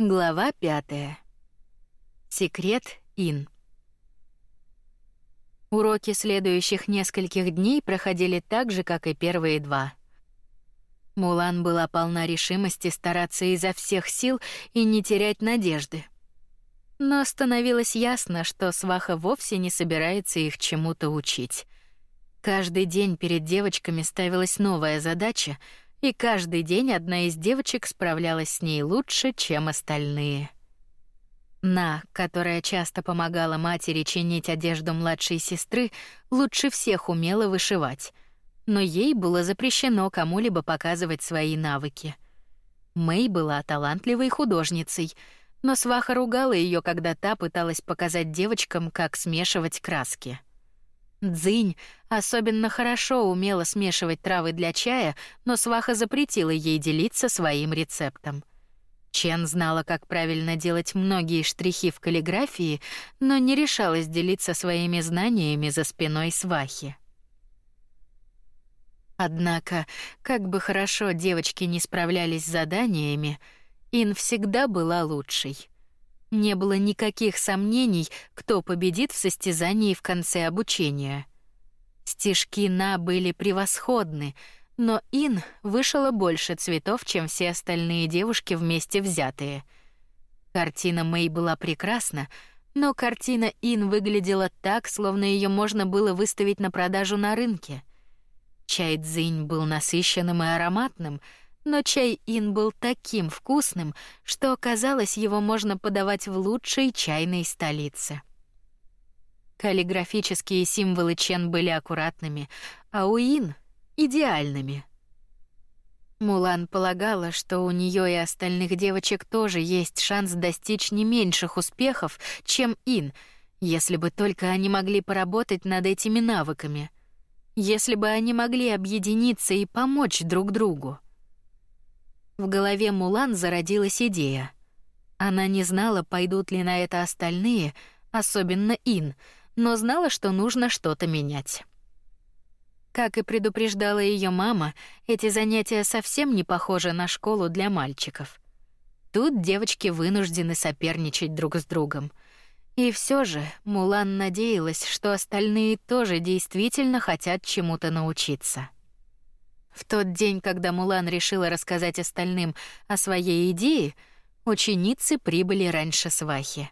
Глава пятая. Секрет Ин. Уроки следующих нескольких дней проходили так же, как и первые два. Мулан была полна решимости стараться изо всех сил и не терять надежды. Но становилось ясно, что сваха вовсе не собирается их чему-то учить. Каждый день перед девочками ставилась новая задача — и каждый день одна из девочек справлялась с ней лучше, чем остальные. На, которая часто помогала матери чинить одежду младшей сестры, лучше всех умела вышивать, но ей было запрещено кому-либо показывать свои навыки. Мэй была талантливой художницей, но сваха ругала ее, когда та пыталась показать девочкам, как смешивать краски. Дзынь особенно хорошо умела смешивать травы для чая, но сваха запретила ей делиться своим рецептом. Чен знала, как правильно делать многие штрихи в каллиграфии, но не решалась делиться своими знаниями за спиной свахи. Однако, как бы хорошо девочки не справлялись с заданиями, Ин всегда была лучшей. Не было никаких сомнений, кто победит в состязании в конце обучения. Стежки На были превосходны, но Ин вышила больше цветов, чем все остальные девушки вместе взятые. Картина Мэй была прекрасна, но картина Ин выглядела так, словно ее можно было выставить на продажу на рынке. Чай Цзинь был насыщенным и ароматным — но чай Ин был таким вкусным, что казалось, его можно подавать в лучшей чайной столице. Каллиграфические символы Чен были аккуратными, а у Ин идеальными. Мулан полагала, что у нее и остальных девочек тоже есть шанс достичь не меньших успехов, чем Ин, если бы только они могли поработать над этими навыками. Если бы они могли объединиться и помочь друг другу. В голове Мулан зародилась идея. Она не знала, пойдут ли на это остальные, особенно Ин, но знала, что нужно что-то менять. Как и предупреждала ее мама, эти занятия совсем не похожи на школу для мальчиков. Тут девочки вынуждены соперничать друг с другом. И все же Мулан надеялась, что остальные тоже действительно хотят чему-то научиться. В тот день, когда Мулан решила рассказать остальным о своей идее, ученицы прибыли раньше свахи.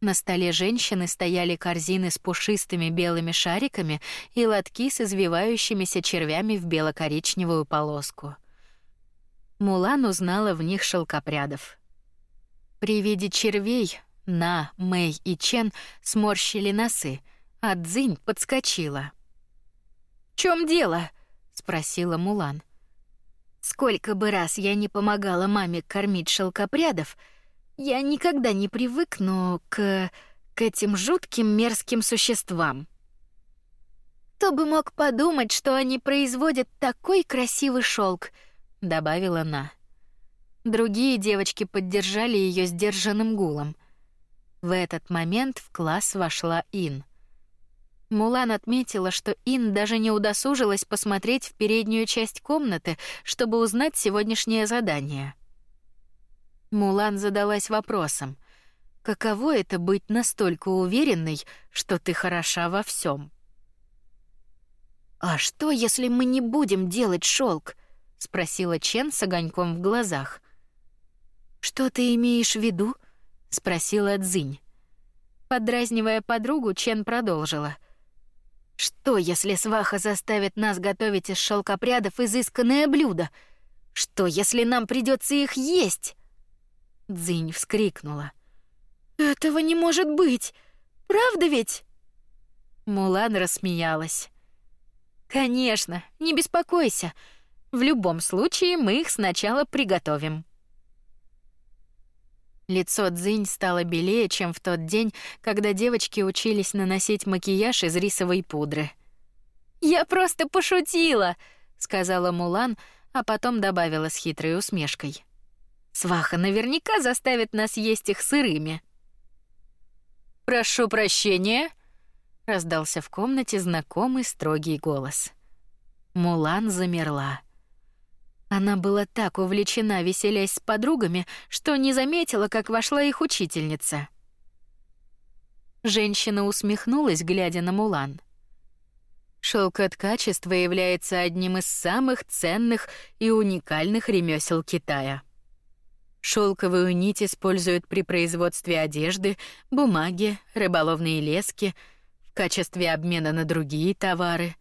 На столе женщины стояли корзины с пушистыми белыми шариками и лотки с извивающимися червями в бело-коричневую полоску. Мулан узнала в них шелкопрядов. При виде червей На, Мэй и Чен сморщили носы, а Цзинь подскочила. «В чем дело?» Спросила Мулан. Сколько бы раз я не помогала маме кормить шелкопрядов, я никогда не привыкну к к этим жутким мерзким существам. Кто бы мог подумать, что они производят такой красивый шелк, добавила она. Другие девочки поддержали ее сдержанным гулом. В этот момент в класс вошла Ин. Мулан отметила, что Ин даже не удосужилась посмотреть в переднюю часть комнаты, чтобы узнать сегодняшнее задание. Мулан задалась вопросом: каково это быть настолько уверенной, что ты хороша во всем? А что, если мы не будем делать шелк? спросила Чен с огоньком в глазах. Что ты имеешь в виду? спросила Цзинь. Подразнивая подругу, Чен продолжила: что, если сваха заставит нас готовить из шелкопрядов изысканное блюдо? Что, если нам придется их есть? Дзинь вскрикнула. Этого не может быть. Правда ведь? Мулан рассмеялась. Конечно, не беспокойся. В любом случае мы их сначала приготовим. Лицо Дзинь стало белее, чем в тот день, когда девочки учились наносить макияж из рисовой пудры. «Я просто пошутила», — сказала Мулан, а потом добавила с хитрой усмешкой. «Сваха наверняка заставит нас есть их сырыми». «Прошу прощения», — раздался в комнате знакомый строгий голос. Мулан замерла. Она была так увлечена, веселясь с подругами, что не заметила, как вошла их учительница. Женщина усмехнулась, глядя на Мулан. Шелкоткачество является одним из самых ценных и уникальных ремесел Китая. Шелковую нить используют при производстве одежды, бумаги, рыболовные лески, в качестве обмена на другие товары.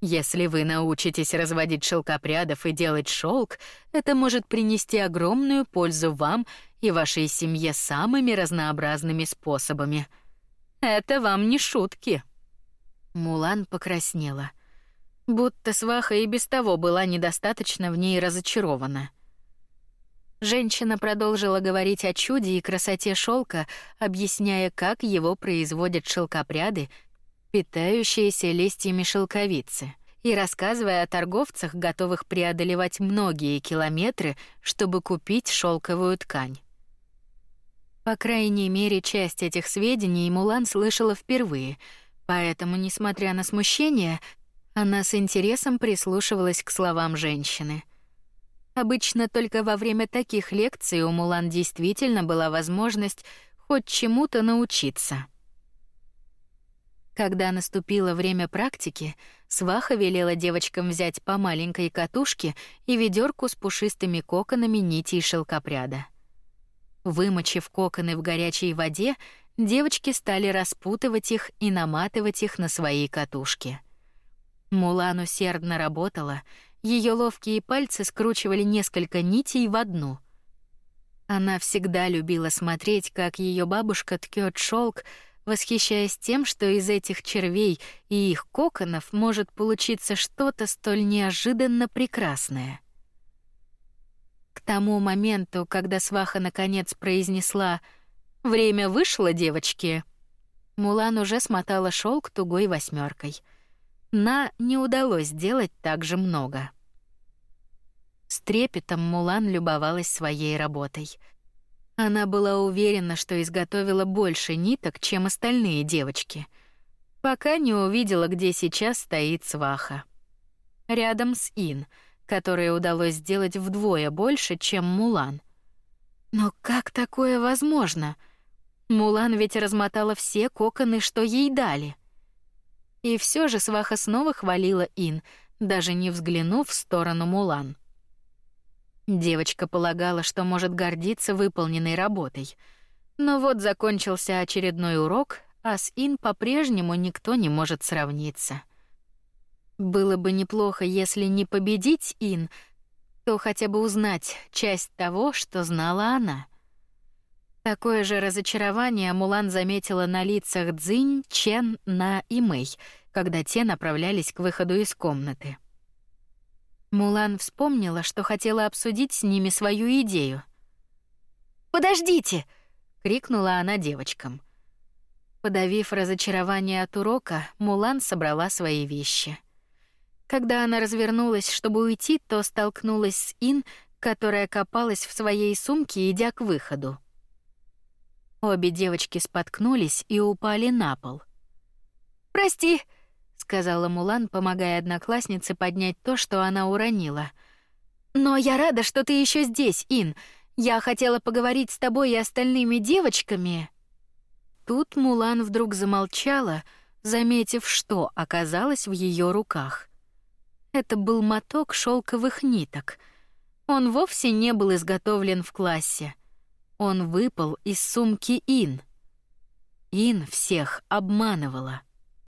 Если вы научитесь разводить шелкопрядов и делать шелк, это может принести огромную пользу вам и вашей семье самыми разнообразными способами. Это вам не шутки. Мулан покраснела, будто сваха и без того была недостаточно в ней разочарована. Женщина продолжила говорить о чуде и красоте шелка, объясняя, как его производят шелкопряды, питающиеся листьями шелковицы, и рассказывая о торговцах, готовых преодолевать многие километры, чтобы купить шелковую ткань. По крайней мере, часть этих сведений Мулан слышала впервые, поэтому, несмотря на смущение, она с интересом прислушивалась к словам женщины — Обычно только во время таких лекций у Мулан действительно была возможность хоть чему-то научиться. Когда наступило время практики, сваха велела девочкам взять по маленькой катушке и ведерку с пушистыми коконами нитей шелкопряда. Вымочив коконы в горячей воде, девочки стали распутывать их и наматывать их на свои катушки. Мулан усердно работала, ее ловкие пальцы скручивали несколько нитей в одну. Она всегда любила смотреть, как ее бабушка ткет шелк, восхищаясь тем, что из этих червей и их коконов может получиться что-то столь неожиданно прекрасное. К тому моменту, когда сваха наконец произнесла «Время вышло, девочки», Мулан уже смотала шелк тугой восьмеркой. На не удалось сделать так же много. С трепетом Мулан любовалась своей работой. Она была уверена, что изготовила больше ниток, чем остальные девочки, пока не увидела, где сейчас стоит сваха. Рядом с Ин, которой удалось сделать вдвое больше, чем Мулан. Но как такое возможно? Мулан ведь размотала все коконы, что ей дали. И все же сваха снова хвалила Ин, даже не взглянув в сторону Мулан. Девочка полагала, что может гордиться выполненной работой. Но вот закончился очередной урок, а с Ин по-прежнему никто не может сравниться. Было бы неплохо, если не победить Ин, то хотя бы узнать часть того, что знала она. Такое же разочарование Мулан заметила на лицах Цзинь, Чен, На и Мэй, когда те направлялись к выходу из комнаты. Мулан вспомнила, что хотела обсудить с ними свою идею. «Подождите!» — крикнула она девочкам. Подавив разочарование от урока, Мулан собрала свои вещи. Когда она развернулась, чтобы уйти, то столкнулась с Ин, которая копалась в своей сумке, идя к выходу. Обе девочки споткнулись и упали на пол. «Прости!» Сказала Мулан, помогая однокласснице поднять то, что она уронила. Но я рада, что ты еще здесь, Ин. Я хотела поговорить с тобой и остальными девочками. Тут Мулан вдруг замолчала, заметив, что оказалось в ее руках. Это был моток шелковых ниток. Он вовсе не был изготовлен в классе. Он выпал из сумки Ин. Ин всех обманывала.